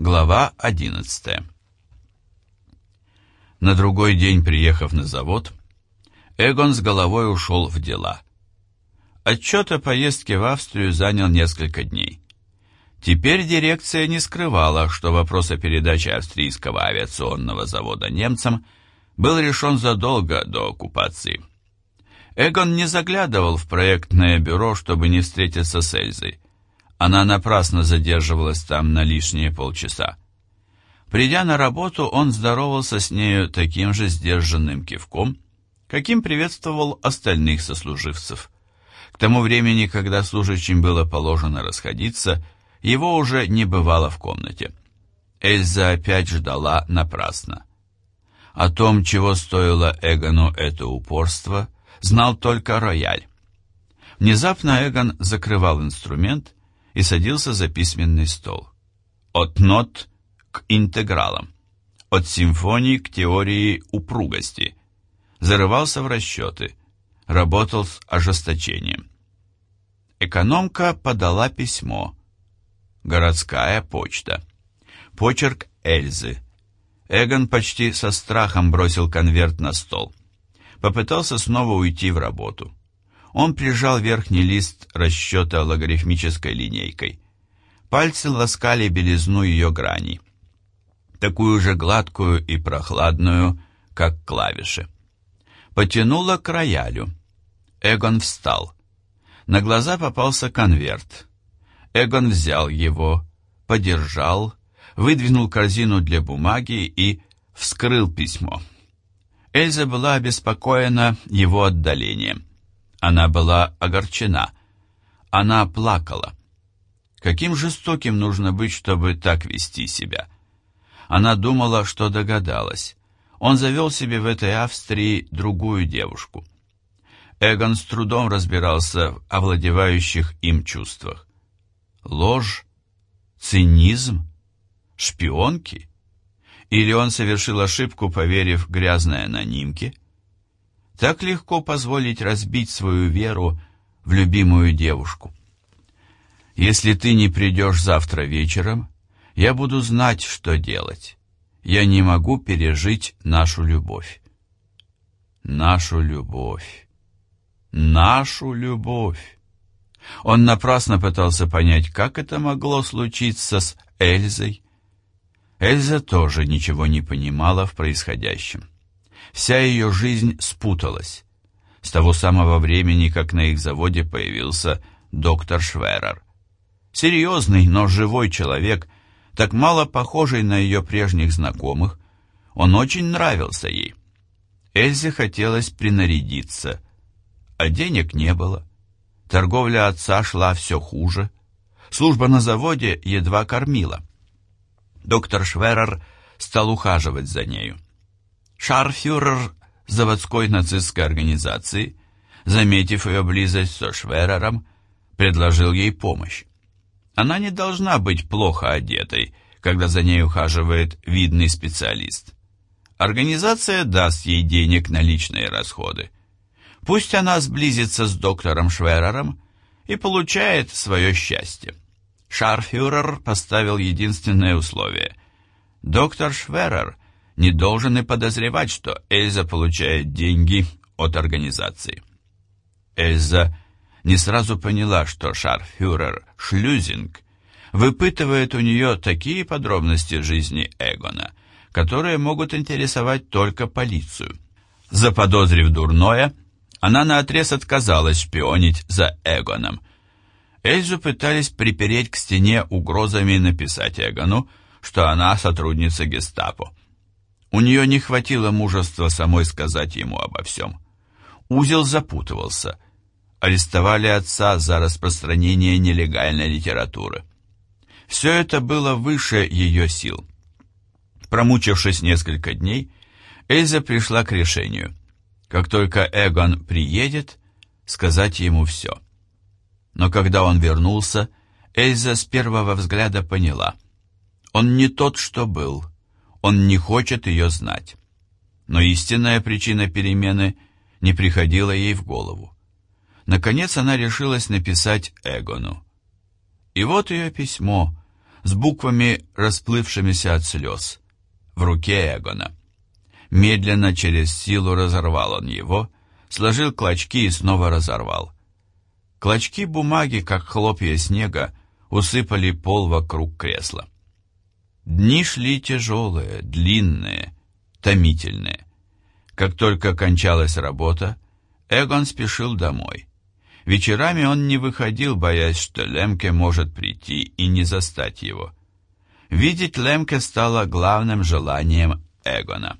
Глава 11 На другой день, приехав на завод, Эгон с головой ушел в дела. Отчет о поездке в Австрию занял несколько дней. Теперь дирекция не скрывала, что вопрос о передаче австрийского авиационного завода немцам был решен задолго до оккупации. Эгон не заглядывал в проектное бюро, чтобы не встретиться с Эльзой. Она напрасно задерживалась там на лишние полчаса. Придя на работу, он здоровался с нею таким же сдержанным кивком, каким приветствовал остальных сослуживцев. К тому времени, когда служащим было положено расходиться, его уже не бывало в комнате. Эльза опять ждала напрасно. О том, чего стоило Эгону это упорство, знал только рояль. Внезапно Эгон закрывал инструмент и садился за письменный стол. От нот к интегралам, от симфонии к теории упругости. Зарывался в расчеты, работал с ожесточением. Экономка подала письмо. Городская почта. Почерк Эльзы. Эгон почти со страхом бросил конверт на стол. Попытался снова уйти в работу. Он прижал верхний лист расчета логарифмической линейкой. Пальцы ласкали белизну ее граней. Такую же гладкую и прохладную, как клавиши. Потянуло к роялю. Эгон встал. На глаза попался конверт. Эгон взял его, подержал, выдвинул корзину для бумаги и вскрыл письмо. Эльза была обеспокоена его отдалением. Она была огорчена. Она плакала. Каким жестоким нужно быть, чтобы так вести себя? Она думала, что догадалась. Он завел себе в этой Австрии другую девушку. Эгон с трудом разбирался в овладевающих им чувствах. Ложь? Цинизм? Шпионки? Или он совершил ошибку, поверив грязной анонимке? Так легко позволить разбить свою веру в любимую девушку. Если ты не придешь завтра вечером, я буду знать, что делать. Я не могу пережить нашу любовь. Нашу любовь. Нашу любовь. Он напрасно пытался понять, как это могло случиться с Эльзой. Эльза тоже ничего не понимала в происходящем. Вся ее жизнь спуталась. С того самого времени, как на их заводе появился доктор Шверер. Серьезный, но живой человек, так мало похожий на ее прежних знакомых, он очень нравился ей. Эльзе хотелось принарядиться, а денег не было. Торговля отца шла все хуже. Служба на заводе едва кормила. Доктор Шверер стал ухаживать за нею. Шарфюрер заводской нацистской организации, заметив ее близость со Шверером, предложил ей помощь. Она не должна быть плохо одетой, когда за ней ухаживает видный специалист. Организация даст ей денег на личные расходы. Пусть она сблизится с доктором Шверером и получает свое счастье. Шарфюрер поставил единственное условие. Доктор Шверер не должен и подозревать, что Эльза получает деньги от организации. Эльза не сразу поняла, что шарфюрер Шлюзинг выпытывает у нее такие подробности жизни Эгона, которые могут интересовать только полицию. Заподозрив дурное, она наотрез отказалась шпионить за Эгоном. Эльзу пытались припереть к стене угрозами написать Эгону, что она сотрудница гестапо. У нее не хватило мужества самой сказать ему обо всем. Узел запутывался. Арестовали отца за распространение нелегальной литературы. Все это было выше ее сил. Промучившись несколько дней, Эльза пришла к решению. Как только Эгон приедет, сказать ему все. Но когда он вернулся, Эльза с первого взгляда поняла. Он не тот, что был. Он не хочет ее знать. Но истинная причина перемены не приходила ей в голову. Наконец она решилась написать Эгону. И вот ее письмо, с буквами, расплывшимися от слез, в руке Эгона. Медленно, через силу разорвал он его, сложил клочки и снова разорвал. Клочки бумаги, как хлопья снега, усыпали пол вокруг кресла. Дни шли тяжелые, длинные, томительные. Как только кончалась работа, Эгон спешил домой. Вечерами он не выходил, боясь, что Лемке может прийти и не застать его. Видеть Лемке стало главным желанием Эгона.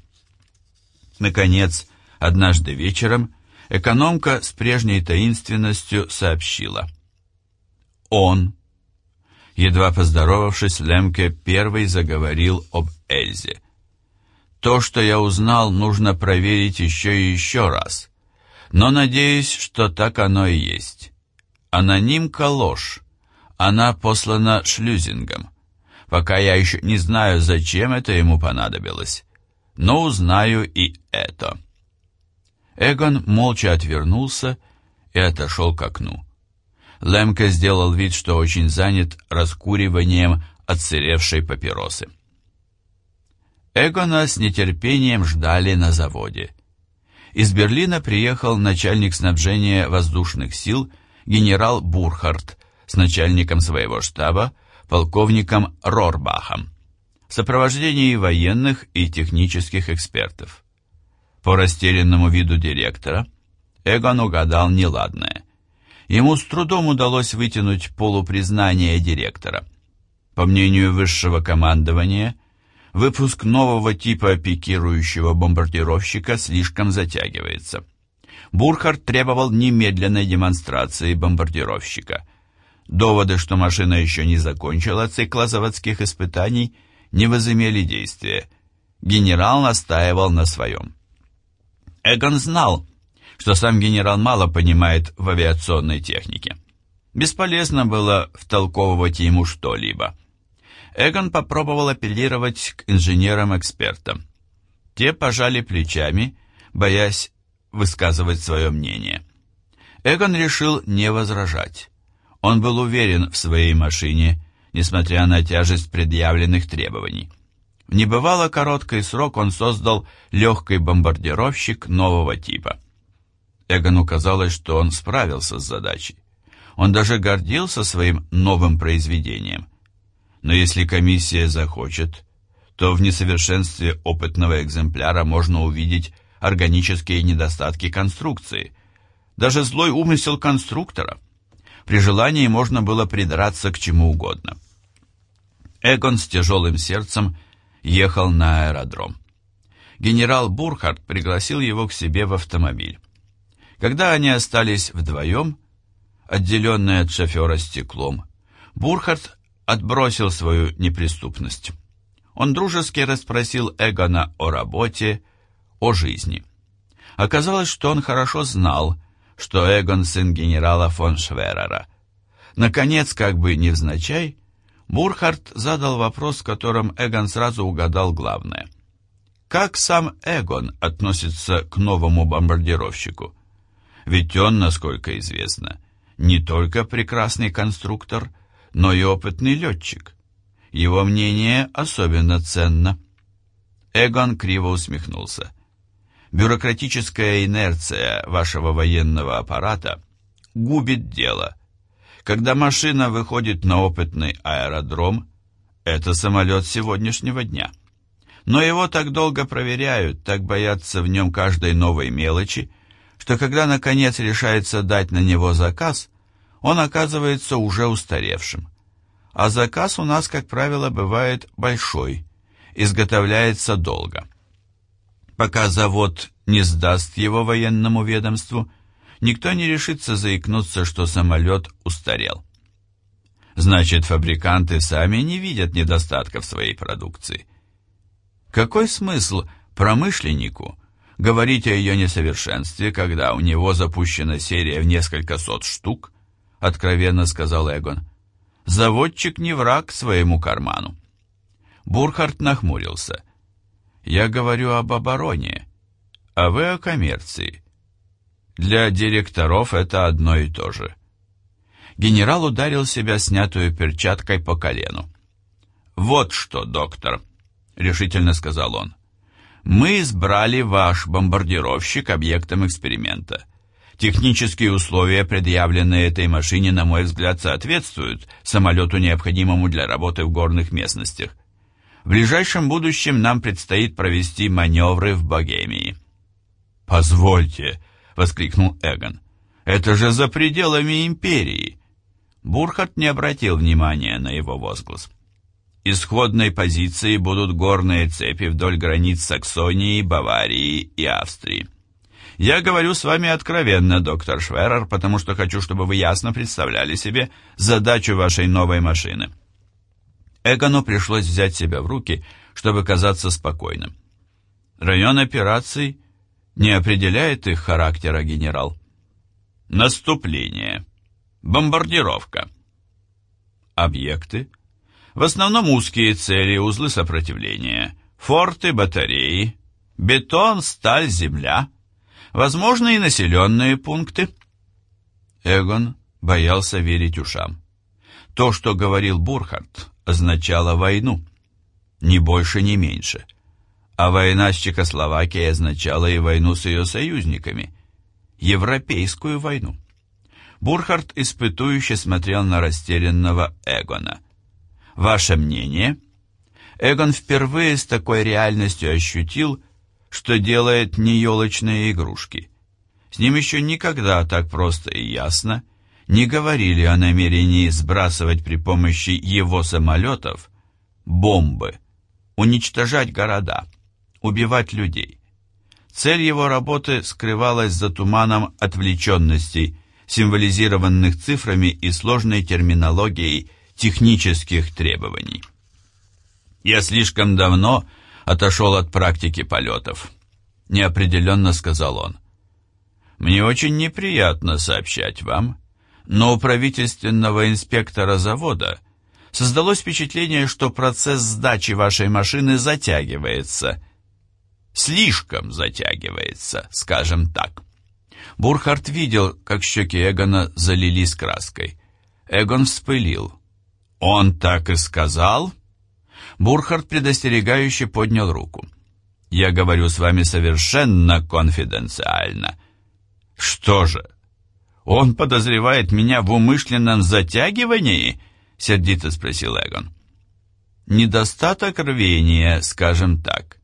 Наконец, однажды вечером экономка с прежней таинственностью сообщила. Он, едва поздоровавшись, Лемке первый заговорил об Эльзе. То, что я узнал, нужно проверить еще и еще раз но надеюсь, что так оно и есть. Анонимка ложь. Она послана шлюзингом. Пока я еще не знаю, зачем это ему понадобилось. Но узнаю и это. Эгон молча отвернулся и отошел к окну. Лемке сделал вид, что очень занят раскуриванием отсыревшей папиросы. Эгона с нетерпением ждали на заводе из Берлина приехал начальник снабжения воздушных сил генерал Бурхард с начальником своего штаба, полковником Рорбахом, в сопровождении военных и технических экспертов. По растерянному виду директора Эгон угадал неладное. Ему с трудом удалось вытянуть полупризнание директора. По мнению высшего командования, выпуск нового типа пикирующего бомбардировщика слишком затягивается. Бурхард требовал немедленной демонстрации бомбардировщика. Доводы, что машина еще не закончила цикла заводских испытаний, не возымели действия. Генерал настаивал на своем. Эгон знал, что сам генерал мало понимает в авиационной технике. Бесполезно было втолковывать ему что-либо. Эгон попробовал апеллировать к инженерам-экспертам. Те пожали плечами, боясь высказывать свое мнение. Эгон решил не возражать. Он был уверен в своей машине, несмотря на тяжесть предъявленных требований. В небывало короткий срок он создал легкий бомбардировщик нового типа. Эгону казалось, что он справился с задачей. Он даже гордился своим новым произведением. Но если комиссия захочет, то в несовершенстве опытного экземпляра можно увидеть органические недостатки конструкции, даже злой умысел конструктора. При желании можно было придраться к чему угодно. Эгон с тяжелым сердцем ехал на аэродром. Генерал Бурхард пригласил его к себе в автомобиль. Когда они остались вдвоем, отделенные от шофера стеклом, Бурхард отбросил свою неприступность. Он дружески расспросил Эгона о работе, о жизни. Оказалось, что он хорошо знал, что Эгон сын генерала фон Шверера. Наконец, как бы невзначай, Бурхард задал вопрос, в котором Эгон сразу угадал главное. Как сам Эгон относится к новому бомбардировщику? Ведь он, насколько известно, не только прекрасный конструктор, но и опытный летчик. Его мнение особенно ценно. Эгон криво усмехнулся. Бюрократическая инерция вашего военного аппарата губит дело. Когда машина выходит на опытный аэродром, это самолет сегодняшнего дня. Но его так долго проверяют, так боятся в нем каждой новой мелочи, что когда наконец решается дать на него заказ, он оказывается уже устаревшим. А заказ у нас, как правило, бывает большой, изготовляется долго. Пока завод не сдаст его военному ведомству, никто не решится заикнуться, что самолет устарел. Значит, фабриканты сами не видят недостатков своей продукции. Какой смысл промышленнику говорить о ее несовершенстве, когда у него запущена серия в несколько сот штук, откровенно сказал Эгон. Заводчик не враг своему карману. Бурхард нахмурился. Я говорю об обороне, а вы о коммерции. Для директоров это одно и то же. Генерал ударил себя снятую перчаткой по колену. «Вот что, доктор», — решительно сказал он. «Мы избрали ваш бомбардировщик объектом эксперимента. Технические условия, предъявленные этой машине, на мой взгляд, соответствуют самолету, необходимому для работы в горных местностях. В ближайшем будущем нам предстоит провести маневры в Богемии». «Позвольте», — воскликнул Эгон, — «это же за пределами империи». Бурхард не обратил внимания на его возглас. Исходной позицией будут горные цепи вдоль границ Саксонии, Баварии и Австрии. Я говорю с вами откровенно, доктор Шверер, потому что хочу, чтобы вы ясно представляли себе задачу вашей новой машины. Эгону пришлось взять себя в руки, чтобы казаться спокойным. Район операций не определяет их характера, генерал. Наступление. Бомбардировка. Объекты. В основном узкие цели, узлы сопротивления, форты, батареи, бетон, сталь, земля. Возможно, и населенные пункты. Эгон боялся верить ушам. То, что говорил Бурхард, означало войну. Ни больше, ни меньше. А война с Чехословакией означала и войну с ее союзниками. Европейскую войну. Бурхард испытующе смотрел на растерянного Эгона. «Ваше мнение?» Эгон впервые с такой реальностью ощутил, что делает не елочные игрушки. С ним еще никогда так просто и ясно не говорили о намерении сбрасывать при помощи его самолетов бомбы, уничтожать города, убивать людей. Цель его работы скрывалась за туманом отвлеченностей, символизированных цифрами и сложной терминологией технических требований. «Я слишком давно отошел от практики полетов», — неопределенно сказал он. «Мне очень неприятно сообщать вам, но у правительственного инспектора завода создалось впечатление, что процесс сдачи вашей машины затягивается. Слишком затягивается, скажем так. Бурхард видел, как щеки Эгона залились краской. Эгон вспылил. «Он так и сказал?» Бурхард предостерегающе поднял руку. «Я говорю с вами совершенно конфиденциально». «Что же, «Он подозревает меня в умышленном затягивании?» — сердито спросил Эгон. «Недостаток рвения, скажем так.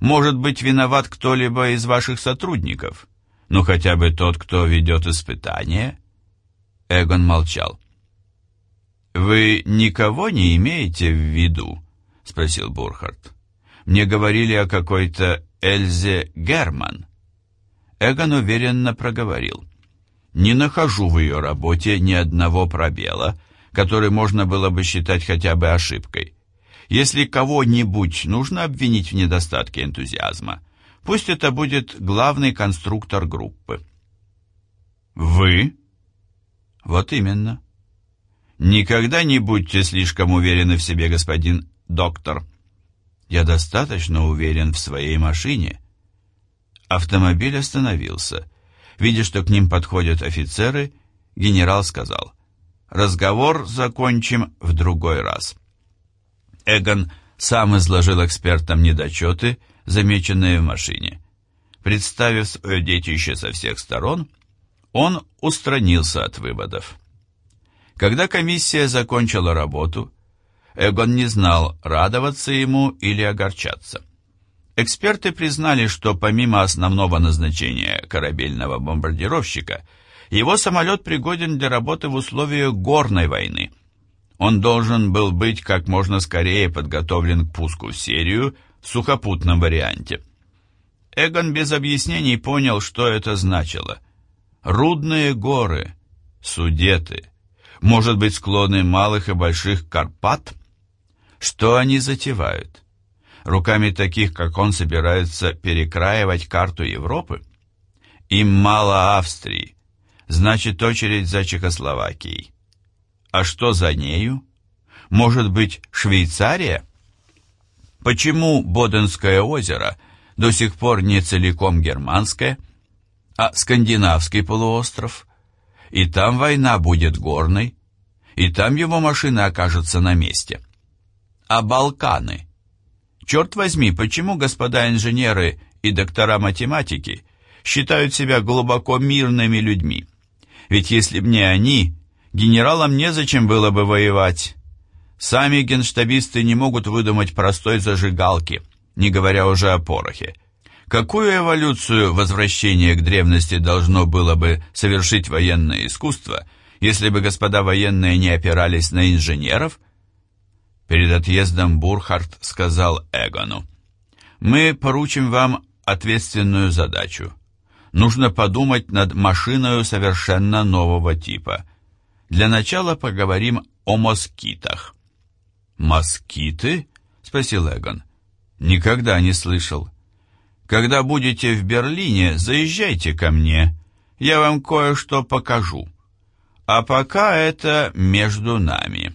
Может быть, виноват кто-либо из ваших сотрудников? Ну, хотя бы тот, кто ведет испытания?» Эгон молчал. «Вы никого не имеете в виду?» — спросил Бурхард. «Мне говорили о какой-то Эльзе Герман». Эгон уверенно проговорил. Не нахожу в ее работе ни одного пробела, который можно было бы считать хотя бы ошибкой. Если кого-нибудь нужно обвинить в недостатке энтузиазма, пусть это будет главный конструктор группы. Вы? Вот именно. Никогда не будьте слишком уверены в себе, господин доктор. Я достаточно уверен в своей машине. Автомобиль остановился. Видя, что к ним подходят офицеры, генерал сказал, «Разговор закончим в другой раз». Эгон сам изложил экспертам недочеты, замеченные в машине. Представив свое детище со всех сторон, он устранился от выводов. Когда комиссия закончила работу, Эгон не знал, радоваться ему или огорчаться. Эксперты признали, что помимо основного назначения корабельного бомбардировщика, его самолет пригоден для работы в условиях горной войны. Он должен был быть как можно скорее подготовлен к пуску в серию в сухопутном варианте. Эгон без объяснений понял, что это значило. Рудные горы, Судеты, может быть, склоны малых и больших Карпат? Что они затевают? руками таких, как он, собирается перекраивать карту Европы? Им мало Австрии, значит очередь за Чехословакией. А что за нею? Может быть, Швейцария? Почему Боденское озеро до сих пор не целиком германское, а скандинавский полуостров? И там война будет горной, и там его машина окажется на месте. а Балканы. Черт возьми, почему господа инженеры и доктора математики считают себя глубоко мирными людьми? Ведь если б не они, генералам незачем было бы воевать. Сами генштабисты не могут выдумать простой зажигалки, не говоря уже о порохе. Какую эволюцию возвращения к древности должно было бы совершить военное искусство, если бы господа военные не опирались на инженеров? Перед отъездом Бурхард сказал Эгону, «Мы поручим вам ответственную задачу. Нужно подумать над машиной совершенно нового типа. Для начала поговорим о москитах». «Москиты?» — спросил Эгон. «Никогда не слышал». Когда будете в Берлине, заезжайте ко мне. Я вам кое-что покажу. А пока это между нами».